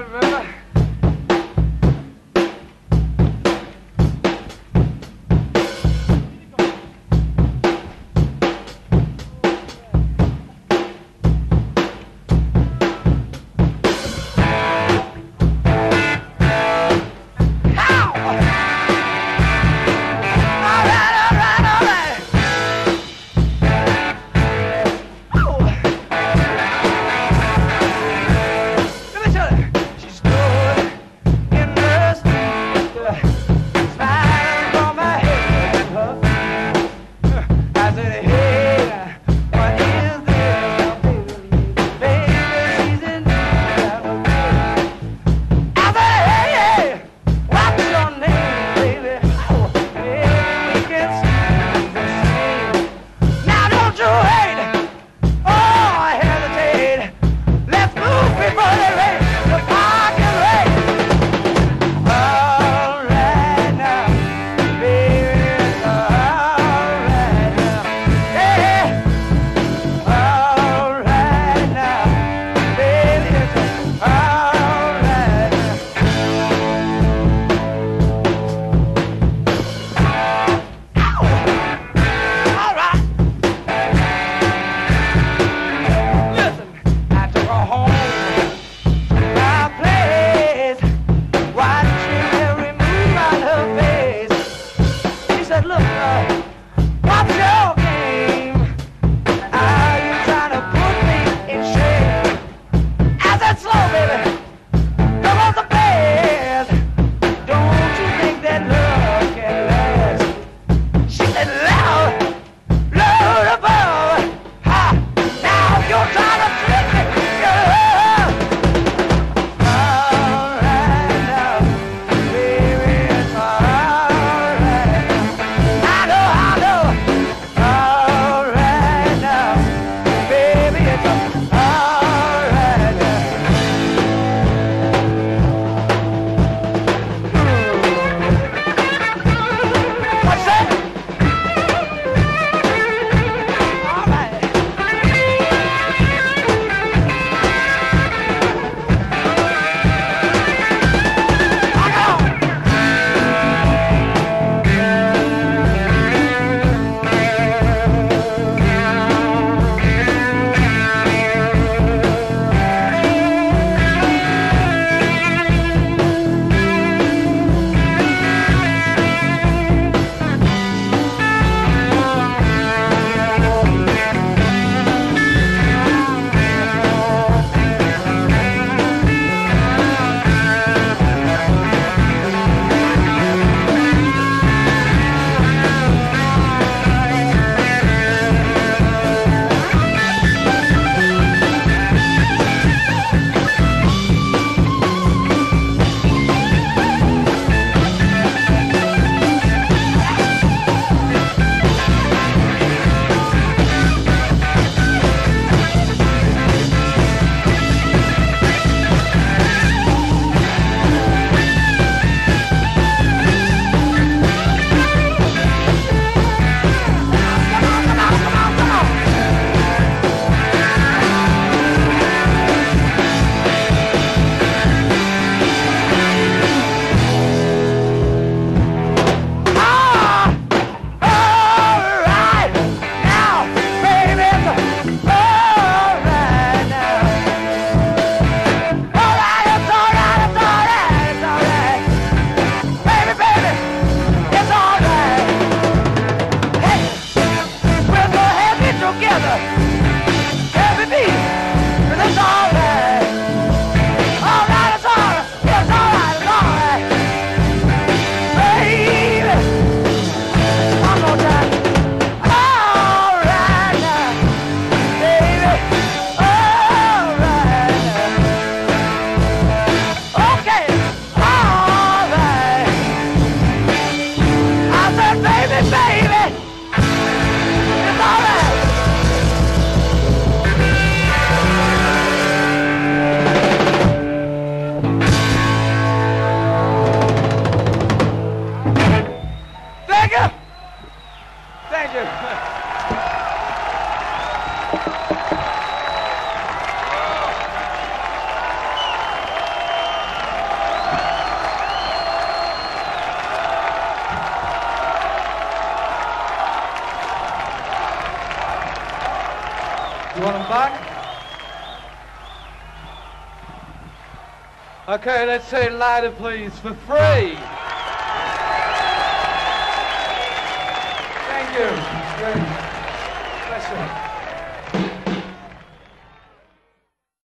All right. You want them back? Okay, let's say louder, please, for free.